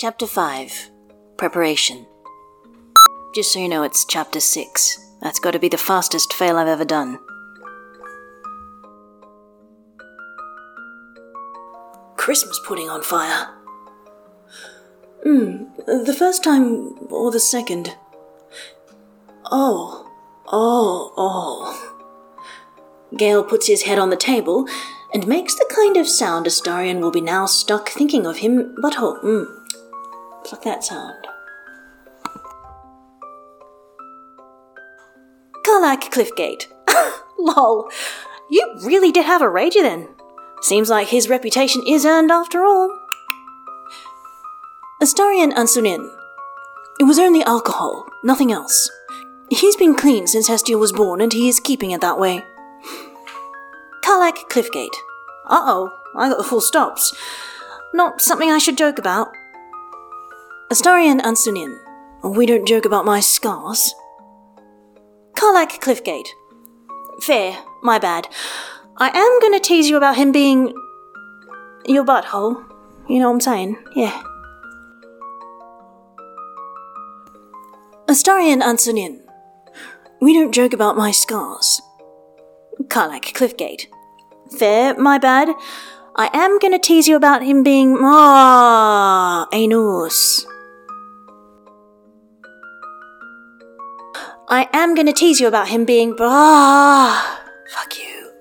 Chapter 5 Preparation. Just so you know, it's Chapter 6. That's got to be the fastest fail I've ever done. Christmas pudding on fire. Hmm, the first time or the second? Oh, oh, oh. Gale puts his head on the table and makes the kind of sound Astarion will be now stuck thinking of him butthole. Mm. Pluck that sound. Karlach Cliffgate. Lol. You really did have a rager then. Seems like his reputation is earned after all. Astarion Ancunín. It was only alcohol, nothing else. He's been clean since Hestia was born, and he is keeping it that way. Karlach Cliffgate. Uh oh, I got the full stops. Not something I should joke about. Astarion Ancunín. We don't joke about my scars. Karlach Cliffgate. Fair, my bad. I am gonna tease you about him being. your butthole. You know what I'm saying? Yeah. Astarion Ancunín. We don't joke about my scars. Karlach Cliffgate. Fair, my bad. I am gonna tease you about him being. Ah, anus. I am gonna tease you about him being. Ah, fuck you.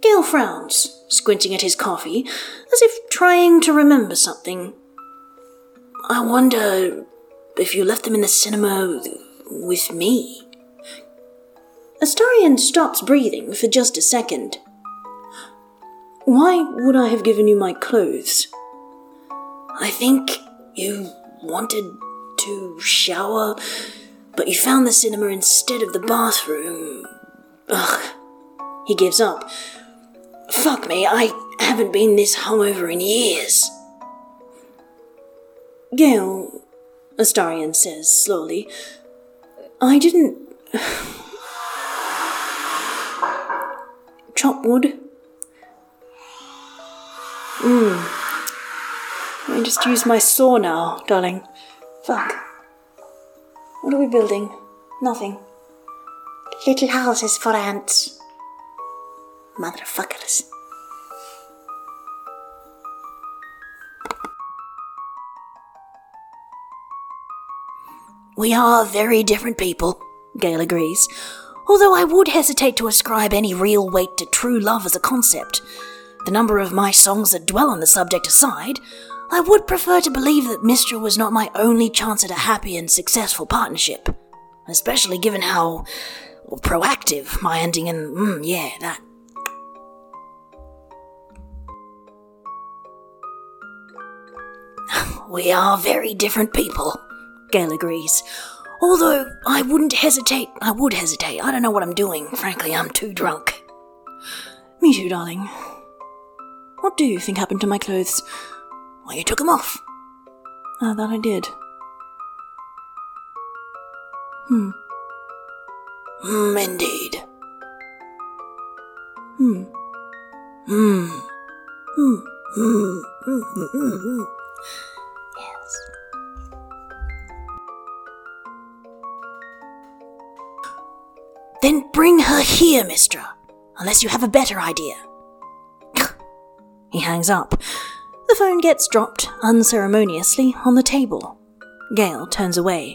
Gale frowns, squinting at his coffee, as if trying to remember something. I wonder if you left them in the cinema with me. Astarion stops breathing for just a second. Why would I have given you my clothes? I think you wanted to shower, but you found the cinema instead of the bathroom. Ugh. He gives up. Fuck me, I haven't been this hungover in years. Gale, Astarion says slowly, I didn't. Chop wood? Hmm. Hmm. I just use my saw now, darling. Fuck. What are we building? Nothing. Little houses for ants. Motherfuckers. We are very different people, Gale agrees, although I would hesitate to ascribe any real weight to true love as a concept. The number of my songs that dwell on the subject aside, I would prefer to believe that Mystra was not my only chance at a happy and successful partnership, especially given how proactive my ending in, mm, yeah, that. We are very different people, Gale agrees. Although I wouldn't hesitate, I would hesitate. I don't know what I'm doing. Frankly, I'm too drunk. Me too, darling. What do you think happened to my clothes? Why, you took them off. Ah, that I did. Hmm. Hmm, indeed. Hmm. Hmm. Hmm. Hmm. Hmm. Hmm. Hmm. hmm. Yes. Then bring her here, Mystra, unless you have a better idea. he hangs up. The phone gets dropped unceremoniously on the table. Gale turns away.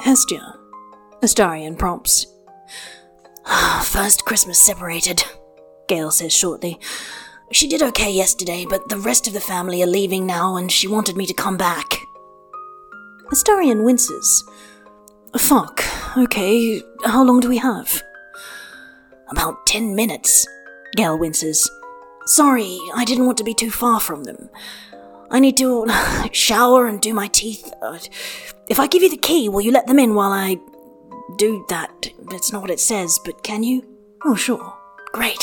Hestia, Astarion prompts. First Christmas separated, Gale says shortly. She did okay yesterday, but the rest of the family are leaving now, and she wanted me to come back. Astarion winces. Fuck, okay, how long do we have? About ten minutes, Gale winces. Sorry, I didn't want to be too far from them. I need to shower and do my teeth. If I give you the key, will you let them in while I do that? That's not what it says, but can you? Oh, sure. Great.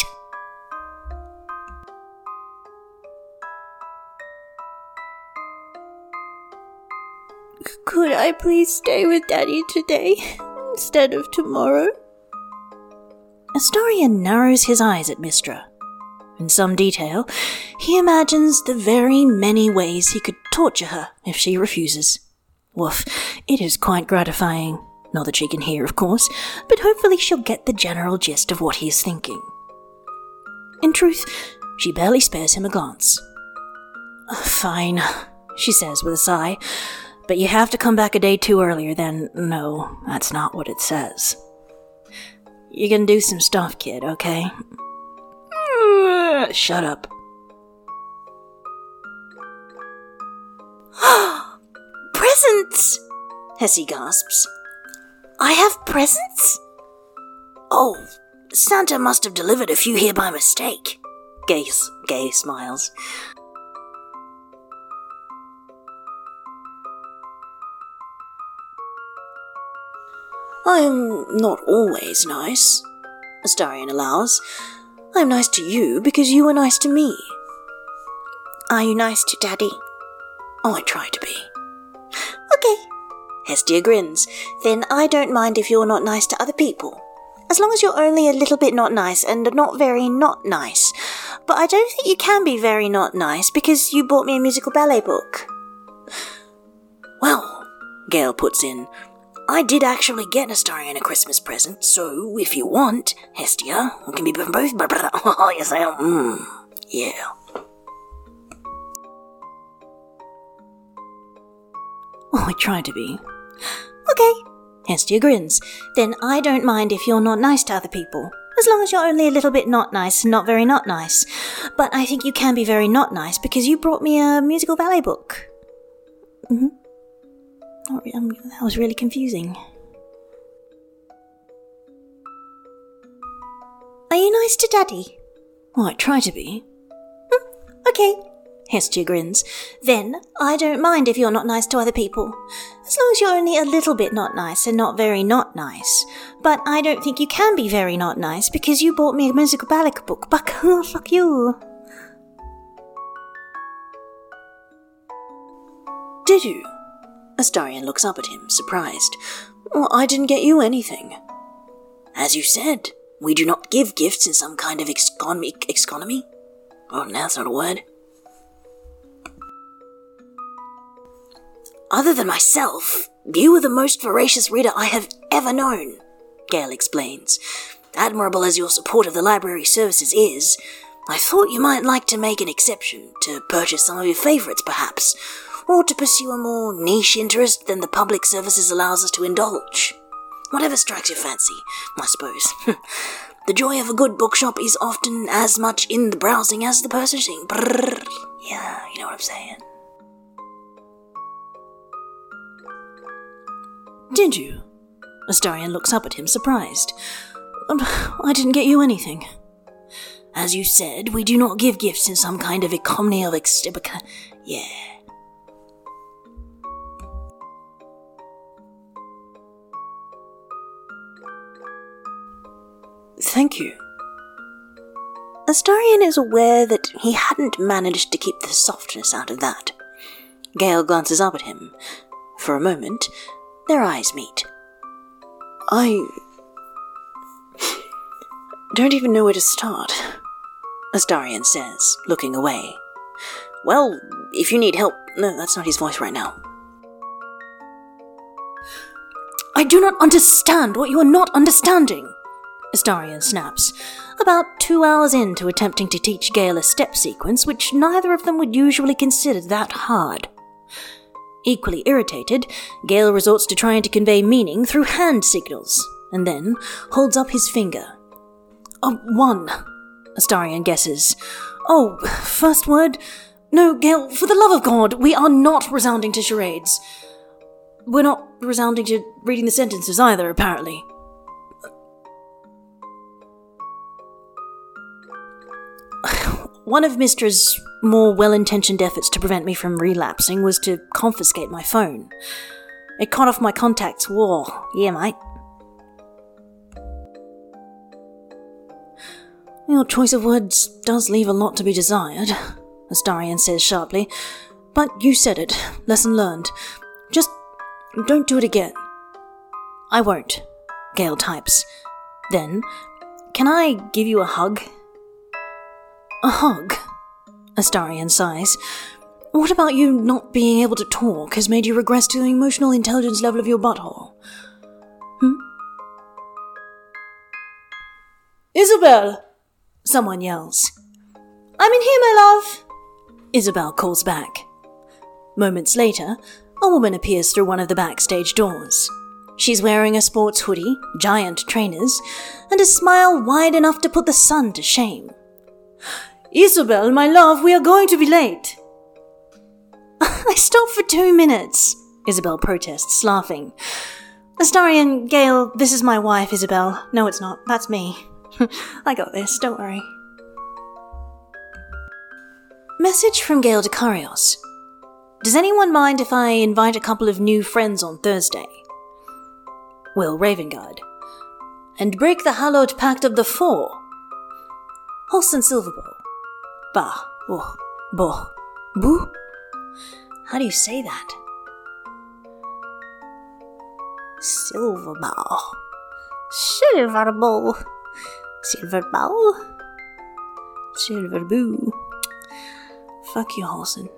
Could I please stay with Daddy today instead of tomorrow? Astarion narrows his eyes at Mystra, In some detail, he imagines the very many ways he could torture her if she refuses. Woof, it is quite gratifying. Not that she can hear, of course, but hopefully she'll get the general gist of what he is thinking. In truth, she barely spares him a glance. Uh, fine, she says with a sigh, but you have to come back a day too earlier then. No, that's not what it says. You can do some stuff, kid, okay? Shut up. Presents! Hessie gasps. I have presents? Oh, Santa must have delivered a few here by mistake. Gay, Gay smiles. I'm not always nice, Astarion allows. I'm nice to you because you were nice to me. Are you nice to Daddy? Oh, I try to be. Okay. Hestia grins. Then I don't mind if you're not nice to other people. As long as you're only a little bit not nice and not very not nice. But I don't think you can be very not nice because you bought me a musical ballet book. Well, Gale puts in, I did actually get Astarion a Christmas present, so if you want, Hestia, we can be both. Oh, yes, I am. Mm, yeah. Oh, I try to be. Okay. Hestia grins. Then I don't mind if you're not nice to other people. As long as you're only a little bit not nice and not very not nice. But I think you can be very not nice because you brought me a musical ballet book. Mm-hmm. Oh, um, that was really confusing. Are you nice to Daddy? Oh, I try to be. Hmm, okay. Hestia grins. Then I don't mind if you're not nice to other people. As long as you're only a little bit not nice and not very not nice. But I don't think you can be very not nice because you bought me a musical ballet book. But fuck you. Did you? Astarion looks up at him, surprised. Well, I didn't get you anything. As you said, we do not give gifts in some kind of economy. Economy? Oh, that's not a word. Other than myself, you are the most voracious reader I have ever known, Gale explains. Admirable as your support of the library services is, I thought you might like to make an exception, to purchase some of your favourites, perhaps, or to pursue a more niche interest than the public services allows us to indulge. Whatever strikes your fancy, I suppose. the joy of a good bookshop is often as much in the browsing as the purchasing. Brrr. Yeah, you know what I'm saying. Did you? Astarion looks up at him, surprised. Um, I didn't get you anything. As you said, we do not give gifts in some kind of economy of extibica. Yeah. Thank you. Astarion is aware that he hadn't managed to keep the softness out of that. Gale glances up at him. For a moment, their eyes meet. I don't even know where to start, Astarion says, looking away. Well, if you need help. No, that's not his voice right now. I do not understand what you are not understanding, Astarion snaps, about two hours into attempting to teach Gale a step sequence which neither of them would usually consider that hard. Equally irritated, Gale resorts to trying to convey meaning through hand signals, and then holds up his finger. A one, Astarion guesses. Oh, first word? No, Gale, for the love of God, we are not resounding to charades. We're not resounding to reading the sentences either, apparently. One of Mystra's more well intentioned efforts to prevent me from relapsing was to confiscate my phone. It cut off my contacts. Whoa, yeah, mate. Your choice of words does leave a lot to be desired, Astarion says sharply. But you said it. Lesson learned. Just don't do it again. I won't, Gale types. Then, can I give you a hug? A hug? Astarion sighs. What about you not being able to talk has made you regress to the emotional intelligence level of your butthole? Hmm? Isabel! Someone yells. I'm in here, my love! Isabel calls back. Moments later, a woman appears through one of the backstage doors. She's wearing a sports hoodie, giant trainers, and a smile wide enough to put the sun to shame. Isabel, my love, we are going to be late. I stopped for two minutes, Isabel protests, laughing. Astarion, Gale, this is my wife, Isabel. No, it's not. That's me. I got this, don't worry. Message from Gale to Karios. Does anyone mind if I invite a couple of new friends on Thursday? Wyll Ravengard. And break the hallowed pact of the Four. Halsin Silverbow. Bah, oh, boh, boo? How do you say that? Silverbow. Silverbow. Silverbow. Silverboo. Fuck you, Halsin.